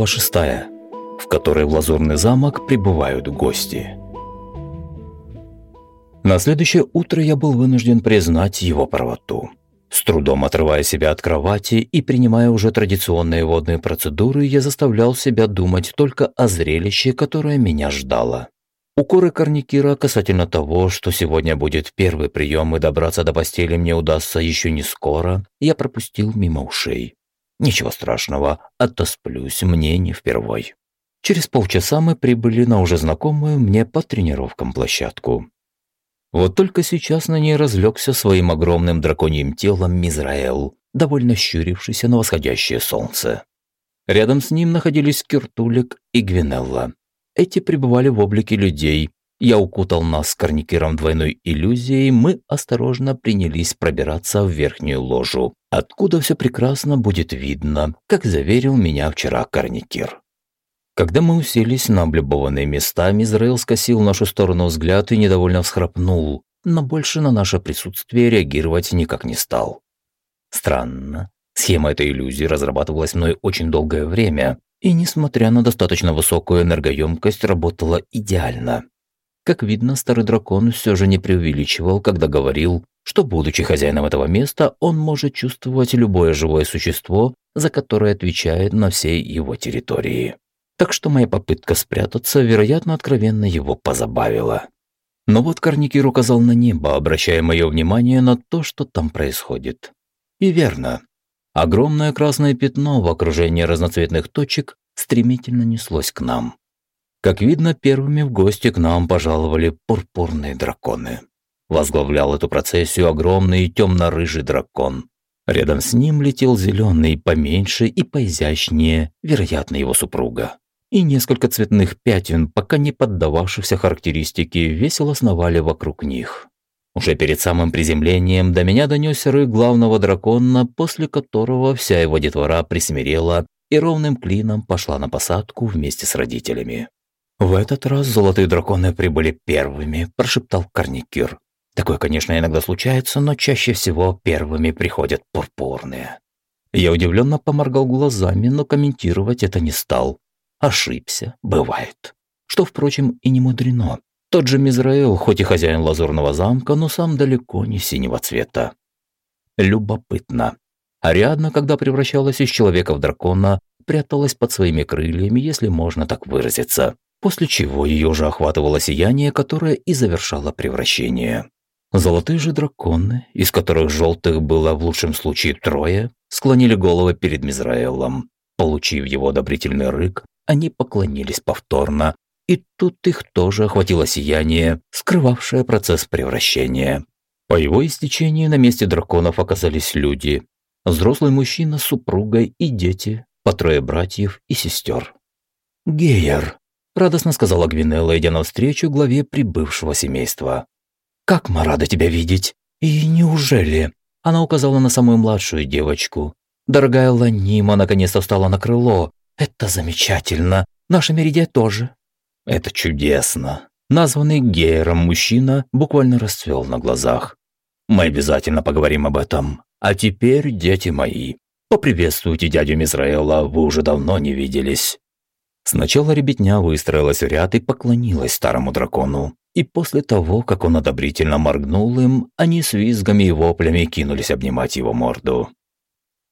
Глава шестая, в которой в Лазурный замок прибывают гости. На следующее утро я был вынужден признать его правоту. С трудом отрывая себя от кровати и принимая уже традиционные водные процедуры, я заставлял себя думать только о зрелище, которое меня ждало. Укоры Корникира касательно того, что сегодня будет первый прием и добраться до постели мне удастся еще не скоро, я пропустил мимо ушей. Ничего страшного, отосплюсь мне не впервой. Через полчаса мы прибыли на уже знакомую мне по тренировкам площадку. Вот только сейчас на ней разлегся своим огромным драконьим телом Мизраэл, довольно щурившийся на восходящее солнце. Рядом с ним находились Киртулик и Гвинелла. Эти пребывали в облике людей. Я укутал нас с корникером двойной иллюзией, мы осторожно принялись пробираться в верхнюю ложу, откуда все прекрасно будет видно, как заверил меня вчера корникер. Когда мы уселись на облюбованные места, Мизраил скосил нашу сторону взгляд и недовольно всхрапнул, но больше на наше присутствие реагировать никак не стал. Странно. Схема этой иллюзии разрабатывалась мной очень долгое время, и, несмотря на достаточно высокую энергоемкость, работала идеально. Как видно, старый дракон все же не преувеличивал, когда говорил, что, будучи хозяином этого места, он может чувствовать любое живое существо, за которое отвечает на всей его территории. Так что моя попытка спрятаться, вероятно, откровенно его позабавила. Но вот Корникир указал на небо, обращая мое внимание на то, что там происходит. И верно. Огромное красное пятно в окружении разноцветных точек стремительно неслось к нам. Как видно, первыми в гости к нам пожаловали пурпурные драконы. Возглавлял эту процессию огромный темно-рыжий дракон. Рядом с ним летел зеленый, поменьше и поизящнее, вероятно, его супруга. И несколько цветных пятен, пока не поддававшихся характеристике, весело сновали вокруг них. Уже перед самым приземлением до меня донесся рык главного дракона, после которого вся его детвора присмирела и ровным клином пошла на посадку вместе с родителями. «В этот раз золотые драконы прибыли первыми», – прошептал Корникир. «Такое, конечно, иногда случается, но чаще всего первыми приходят пурпурные». Я удивленно поморгал глазами, но комментировать это не стал. Ошибся, бывает. Что, впрочем, и не мудрено. Тот же Мизраэл, хоть и хозяин лазурного замка, но сам далеко не синего цвета. Любопытно. Ариадна, когда превращалась из человека в дракона, пряталась под своими крыльями, если можно так выразиться, после чего ее уже охватывало сияние, которое и завершало превращение. Золотые же драконы, из которых желтых было в лучшем случае трое, склонили головы перед Мизраэлом. Получив его одобрительный рык, они поклонились повторно, и тут их тоже охватило сияние, скрывавшее процесс превращения. По его истечении на месте драконов оказались люди. Взрослый мужчина с супругой и дети, по трое братьев и сестер. «Гейер», – радостно сказала Гвинелла, идя навстречу главе прибывшего семейства. «Как мы рады тебя видеть! И неужели?» Она указала на самую младшую девочку. «Дорогая Ланима наконец-то встала на крыло. Это замечательно. Наша Меридия тоже. Это чудесно. Названный Гейером мужчина буквально расцвел на глазах. Мы обязательно поговорим об этом. А теперь, дети мои, поприветствуйте дядю Мизраэла, вы уже давно не виделись. Сначала ребятня выстроилась в ряд и поклонилась старому дракону. И после того, как он одобрительно моргнул им, они с визгами и воплями кинулись обнимать его морду.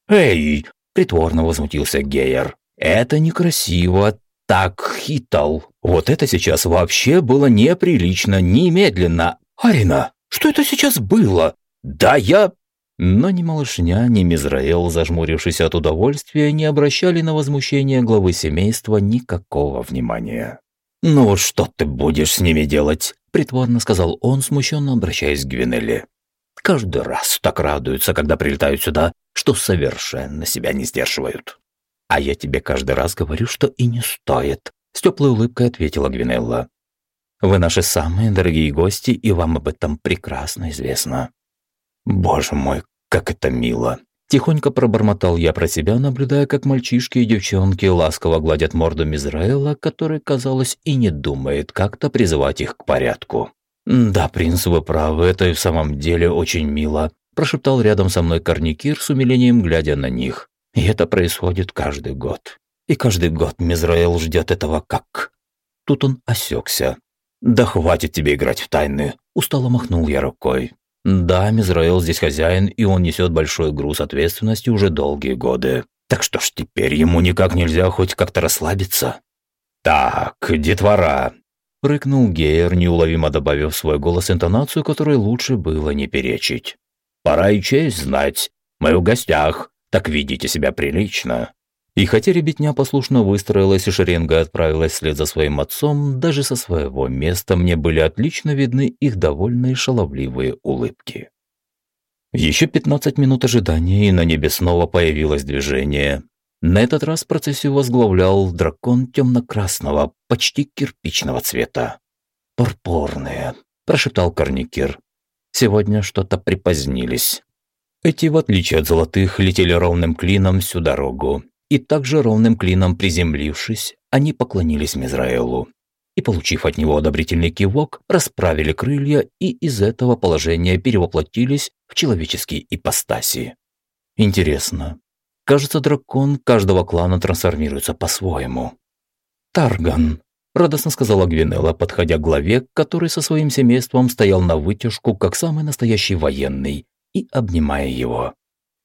«Эй!» – притворно возмутился Гейер. «Это некрасиво, так хитал. Вот это сейчас вообще было неприлично, немедленно. Арина, что это сейчас было? Да я... Но ни малышня, ни Мизраэл, зажмурившись от удовольствия, не обращали на возмущение главы семейства никакого внимания. «Ну вот что ты будешь с ними делать?» – притворно сказал он, смущенно обращаясь к Гвинелли. «Каждый раз так радуются, когда прилетают сюда, что совершенно себя не сдерживают». «А я тебе каждый раз говорю, что и не стоит», – с теплой улыбкой ответила Гвинелла. «Вы наши самые дорогие гости, и вам об этом прекрасно известно». «Боже мой, как это мило!» Тихонько пробормотал я про себя, наблюдая, как мальчишки и девчонки ласково гладят морду Мизраэла, который, казалось, и не думает как-то призывать их к порядку. «Да, принц, вы правы, это и в самом деле очень мило», прошептал рядом со мной Корникир с умилением, глядя на них. И это происходит каждый год. И каждый год Мизраэл ждет этого как... Тут он осекся. «Да хватит тебе играть в тайны!» Устало махнул я рукой. «Да, Мизраэл здесь хозяин, и он несет большой груз ответственности уже долгие годы. Так что ж теперь ему никак нельзя хоть как-то расслабиться?» «Так, детвора!» Рыкнул Гейер, неуловимо добавив в свой голос интонацию, которой лучше было не перечить. «Пора и честь знать. Мы в гостях, так ведите себя прилично». И хотя ребятня послушно выстроилась и шеренга отправилась вслед за своим отцом, даже со своего места мне были отлично видны их довольные шаловливые улыбки. Еще 15 минут ожидания, и на небе снова появилось движение. На этот раз процессию возглавлял дракон темно-красного, почти кирпичного цвета. «Пурпурные», – прошептал Корникир. «Сегодня что-то припозднились». Эти, в отличие от золотых, летели ровным клином всю дорогу, и также ровным клином приземлившись, они поклонились Мизраэлу. И, получив от него одобрительный кивок, расправили крылья и из этого положения перевоплотились в человеческие ипостаси. Интересно. Кажется, дракон каждого клана трансформируется по-своему. «Тарган», – радостно сказала Гвинелла, подходя к главе, который со своим семейством стоял на вытяжку, как самый настоящий военный, и обнимая его.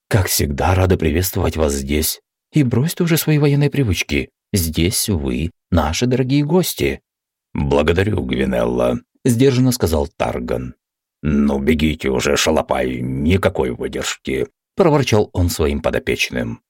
«Как всегда, рада приветствовать вас здесь. И бросьте уже свои военные привычки. Здесь вы, наши дорогие гости». «Благодарю, Гвинелла», – сдержанно сказал Тарган. «Ну, бегите уже, шалопай, никакой выдержки», – проворчал он своим подопечным.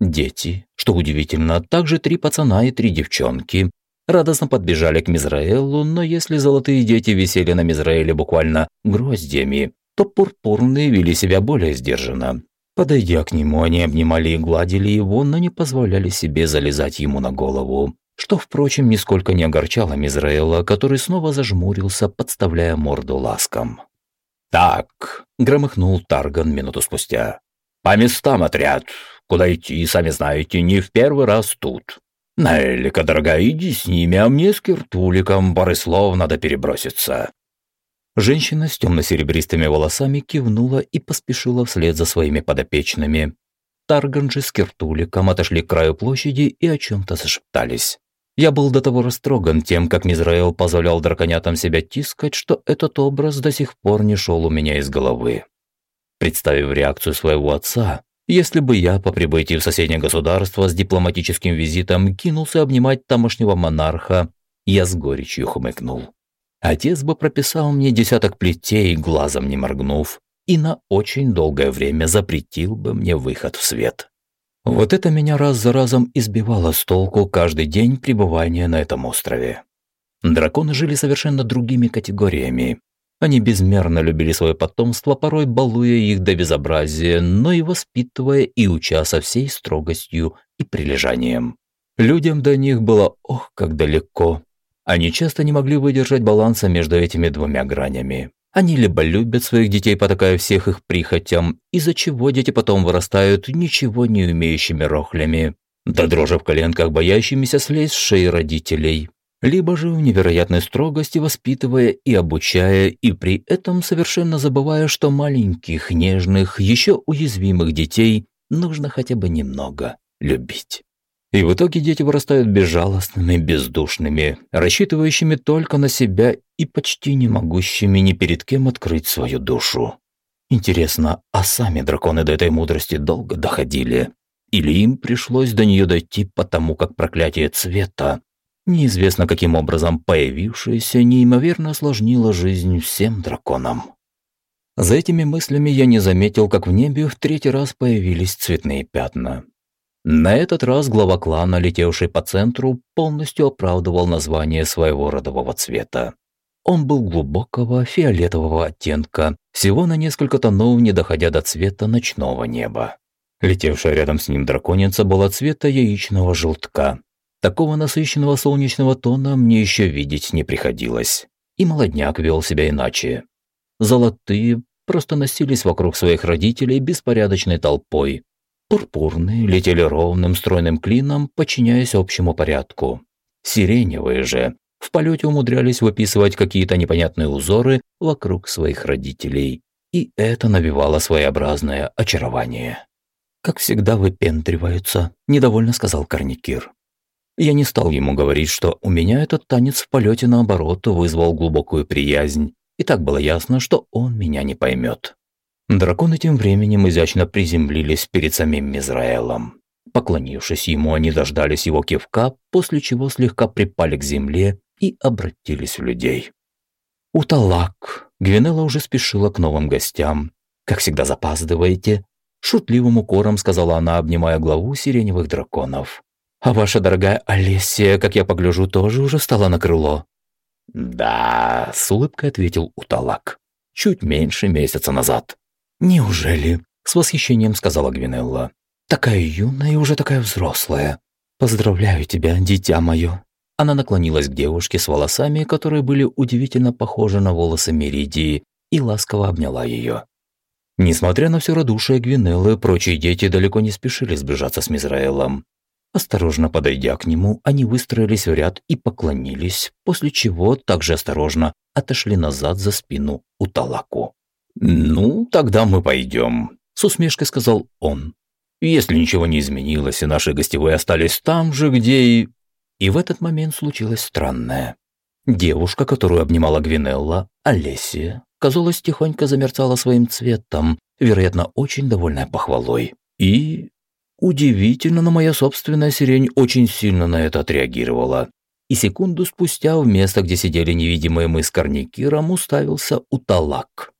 Дети, что удивительно, также три пацана и три девчонки, радостно подбежали к Мизраэлу, но если золотые дети висели на Мизраэле буквально гроздьями, то пурпурные вели себя более сдержанно. Подойдя к нему, они обнимали и гладили его, но не позволяли себе залезать ему на голову, что, впрочем, нисколько не огорчало Мизраэла, который снова зажмурился, подставляя морду ласкам. «Так», — громыхнул Тарган минуту спустя, — «по местам отряд. Куда идти, сами знаете, не в первый раз тут. Наэлика, дорогая, иди с ними, а мне с Киртуликом пары слов надо переброситься. Женщина с темно-серебристыми волосами кивнула и поспешила вслед за своими подопечными. Тарган же с Киртуликом отошли к краю площади и о чем-то зашептались. Я был до того растроган тем, как Мизраэл позволял драконятам себя тискать, что этот образ до сих пор не шел у меня из головы. Представив реакцию своего отца, если бы я по прибытии в соседнее государство с дипломатическим визитом кинулся обнимать тамошнего монарха, я с горечью хмыкнул. Отец бы прописал мне десяток плетей, глазом не моргнув, и на очень долгое время запретил бы мне выход в свет. Вот это меня раз за разом избивало с толку каждый день пребывания на этом острове. Драконы жили совершенно другими категориями. Они безмерно любили свое потомство, порой балуя их до безобразия, но и воспитывая и уча со всей строгостью и прилежанием. Людям до них было ох, как далеко, они часто не могли выдержать баланса между этими двумя гранями. Они либо любят своих детей, потакая всех их прихотям, из-за чего дети потом вырастают ничего не умеющими рохлями, да дрожа в коленках, боящимися слезть с шеи родителей, либо же в невероятной строгости воспитывая и обучая, и при этом совершенно забывая, что маленьких, нежных, еще уязвимых детей нужно хотя бы немного любить. И в итоге дети вырастают безжалостными, бездушными, рассчитывающими только на себя и почти не могущими ни перед кем открыть свою душу. Интересно, а сами драконы до этой мудрости долго доходили? Или им пришлось до нее дойти потому, как проклятие цвета, неизвестно каким образом появившееся, неимоверно осложнило жизнь всем драконам? За этими мыслями я не заметил, как в небе в третий раз появились цветные пятна. На этот раз глава клана, летевший по центру, полностью оправдывал название своего родового цвета. Он был глубокого фиолетового оттенка, всего на несколько тонов, не доходя до цвета ночного неба. Летевшая рядом с ним драконица была цвета яичного желтка. Такого насыщенного солнечного тона мне еще видеть не приходилось. И молодняк вел себя иначе. Золотые просто носились вокруг своих родителей беспорядочной толпой, Пурпурные летели ровным стройным клином, подчиняясь общему порядку. Сиреневые же в полете умудрялись выписывать какие-то непонятные узоры вокруг своих родителей. И это навевало своеобразное очарование. «Как всегда выпендриваются», – недовольно сказал Корникир. Я не стал ему говорить, что у меня этот танец в полете наоборот вызвал глубокую приязнь, и так было ясно, что он меня не поймет. Драконы тем временем изящно приземлились перед самим Мизраэлом. Поклонившись ему, они дождались его кивка, после чего слегка припали к земле и обратились в людей. «Уталак!» Гвинелла уже спешила к новым гостям. «Как всегда запаздываете?» Шутливым укором сказала она, обнимая главу сиреневых драконов. «А ваша дорогая Олесия, как я погляжу, тоже уже стала на крыло?» «Да», — с улыбкой ответил Уталак. «Чуть меньше месяца назад». «Неужели?» – с восхищением сказала Гвинелла. «Такая юная и уже такая взрослая. Поздравляю тебя, дитя мое». Она наклонилась к девушке с волосами, которые были удивительно похожи на волосы Меридии, и ласково обняла ее. Несмотря на все радушие Гвинеллы, прочие дети далеко не спешили сближаться с Мизраэлом. Осторожно подойдя к нему, они выстроились в ряд и поклонились, после чего также осторожно отошли назад за спину у Талаку. «Ну, тогда мы пойдем», – с усмешкой сказал он. «Если ничего не изменилось, и наши гостевые остались там же, где и...» И в этот момент случилось странное. Девушка, которую обнимала Гвинелла, Олесия, казалось, тихонько замерцала своим цветом, вероятно, очень довольная похвалой. И... Удивительно, но моя собственная сирень очень сильно на это отреагировала. И секунду спустя в место, где сидели невидимые мы с Корникиром, уставился Уталак.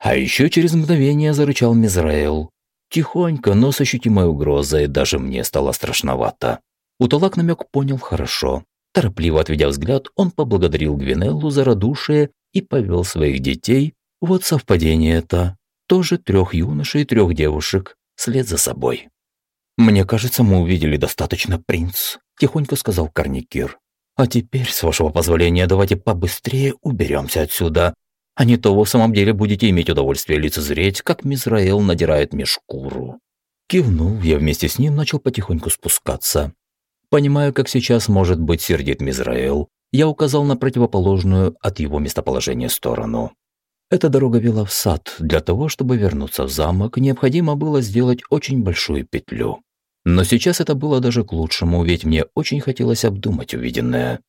А еще через мгновение зарычал Мизраэл. Тихонько, но с ощутимой угрозой, даже мне стало страшновато. Уталак намек понял хорошо. Торопливо отведя взгляд, он поблагодарил Гвинеллу за радушие и повел своих детей, вот совпадение это, тоже трех юношей и трех девушек, след за собой. «Мне кажется, мы увидели достаточно, принц», – тихонько сказал Корникир. «А теперь, с вашего позволения, давайте побыстрее уберемся отсюда, а не то вы в самом деле будете иметь удовольствие лицезреть, как Мизраэл надирает мне шкуру». Кивнув, я вместе с ним начал потихоньку спускаться. Понимая, как сейчас может быть сердит Мизраэл, я указал на противоположную от его местоположения сторону. Эта дорога вела в сад. Для того, чтобы вернуться в замок, необходимо было сделать очень большую петлю. Но сейчас это было даже к лучшему, ведь мне очень хотелось обдумать увиденное.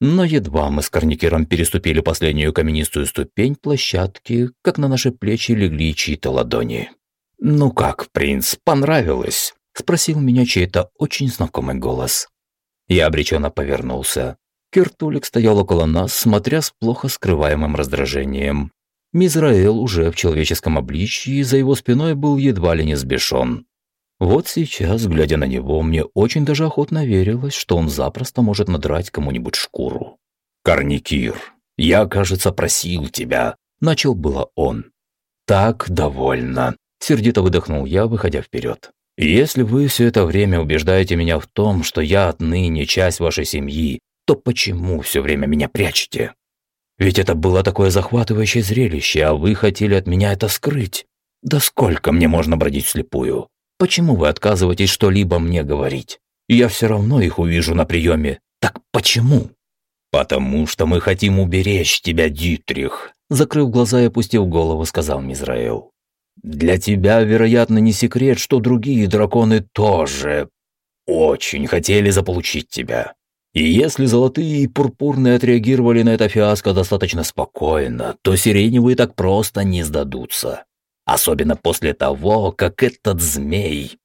Но едва мы с Корникером переступили последнюю каменистую ступень площадки, как на наши плечи легли чьи-то ладони. «Ну как, принц, понравилось?» – спросил меня чей-то очень знакомый голос. Я обреченно повернулся. Киртулик стоял около нас, смотря с плохо скрываемым раздражением. Мизраэл уже в человеческом обличье, за его спиной был едва ли не сбешен. Вот сейчас, глядя на него, мне очень даже охотно верилось, что он запросто может надрать кому-нибудь шкуру. «Корникир, я, кажется, просил тебя», – начал было он. «Так довольно», – сердито выдохнул я, выходя вперед. «Если вы все это время убеждаете меня в том, что я отныне часть вашей семьи, то почему все время меня прячете? Ведь это было такое захватывающее зрелище, а вы хотели от меня это скрыть. Да сколько мне можно бродить слепую? Почему вы отказываетесь что-либо мне говорить? Я все равно их увижу на приеме. Так почему?» «Потому что мы хотим уберечь тебя, Дитрих», закрыв глаза и опустив голову, сказал Мизраэл. «Для тебя, вероятно, не секрет, что другие драконы тоже очень хотели заполучить тебя. И если золотые и пурпурные отреагировали на это фиаско достаточно спокойно, то сиреневые так просто не сдадутся. Особенно после того, как этот змей...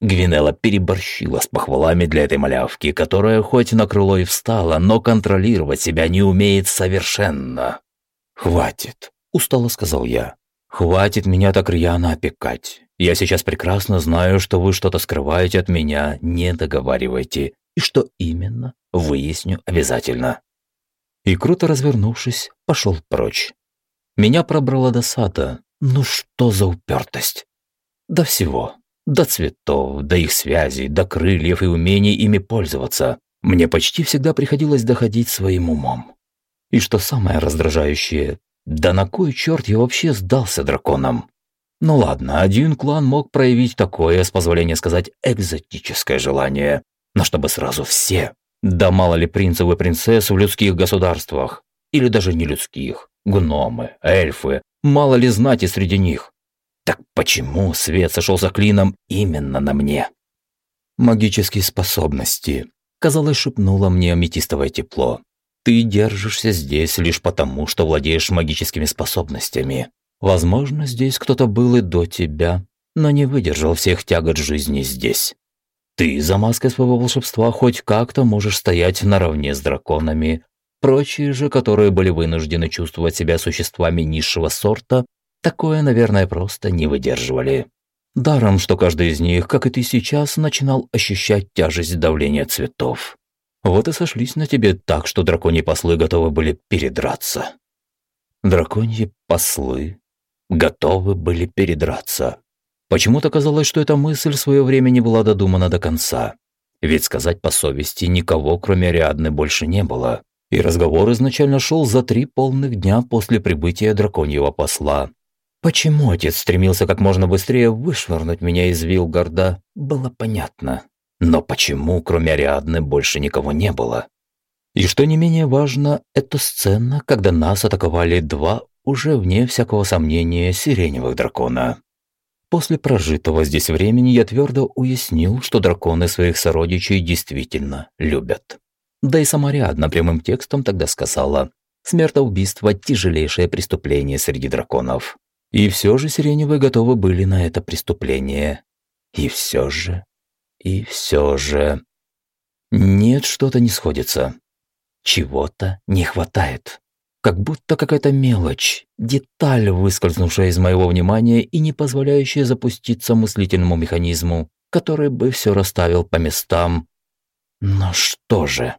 Гвинелла переборщила с похвалами для этой малявки, которая хоть на крыло и встала, но контролировать себя не умеет совершенно. «Хватит», – устало сказал я. «Хватит меня так рьяно опекать. Я сейчас прекрасно знаю, что вы что-то скрываете от меня, не договаривайте. И что именно, выясню обязательно». И круто развернувшись, пошел прочь. Меня пробрала досада, ну что за упертость? До всего. До цветов, до их связей, до крыльев и умений ими пользоваться. Мне почти всегда приходилось доходить своим умом. И что самое раздражающее, да на кой черт я вообще сдался драконам? Ну ладно, один клан мог проявить такое, с позволения сказать, экзотическое желание. Но чтобы сразу все. Да мало ли принцев и принцесс в людских государствах. Или даже не людских. Гномы, эльфы, Мало ли знати среди них. Так почему свет сошел за клином именно на мне? Магические способности. казалось, шепнуло мне аметистовое тепло. Ты держишься здесь лишь потому, что владеешь магическими способностями. Возможно, здесь кто-то был и до тебя, но не выдержал всех тягот жизни здесь. Ты за маской своего волшебства хоть как-то можешь стоять наравне с драконами. Прочие же, которые были вынуждены чувствовать себя существами низшего сорта, такое, наверное, просто не выдерживали. Даром, что каждый из них, как и ты сейчас, начинал ощущать тяжесть давления цветов. Вот и сошлись на тебе так, что драконьи послы готовы были передраться. Драконьи послы готовы были передраться. Почему-то казалось, что эта мысль в свое время не была додумана до конца. Ведь сказать по совести никого, кроме Ариадны, больше не было. И разговор изначально шел за три полных дня после прибытия драконьего посла. Почему отец стремился как можно быстрее вышвырнуть меня из Вилгарда, было понятно. Но почему, кроме Ариадны, больше никого не было? И что не менее важно, это сцена, когда нас атаковали два, уже вне всякого сомнения, сиреневых дракона. После прожитого здесь времени я твердо уяснил, что драконы своих сородичей действительно любят. Да и сама Ариадна прямым текстом тогда сказала, смертоубийство – тяжелейшее преступление среди драконов. И все же сиреневые готовы были на это преступление. И все же... И все же... Нет, что-то не сходится. Чего-то не хватает. Как будто какая-то мелочь, деталь, выскользнувшая из моего внимания и не позволяющая запуститься мыслительному механизму, который бы все расставил по местам. Но что же?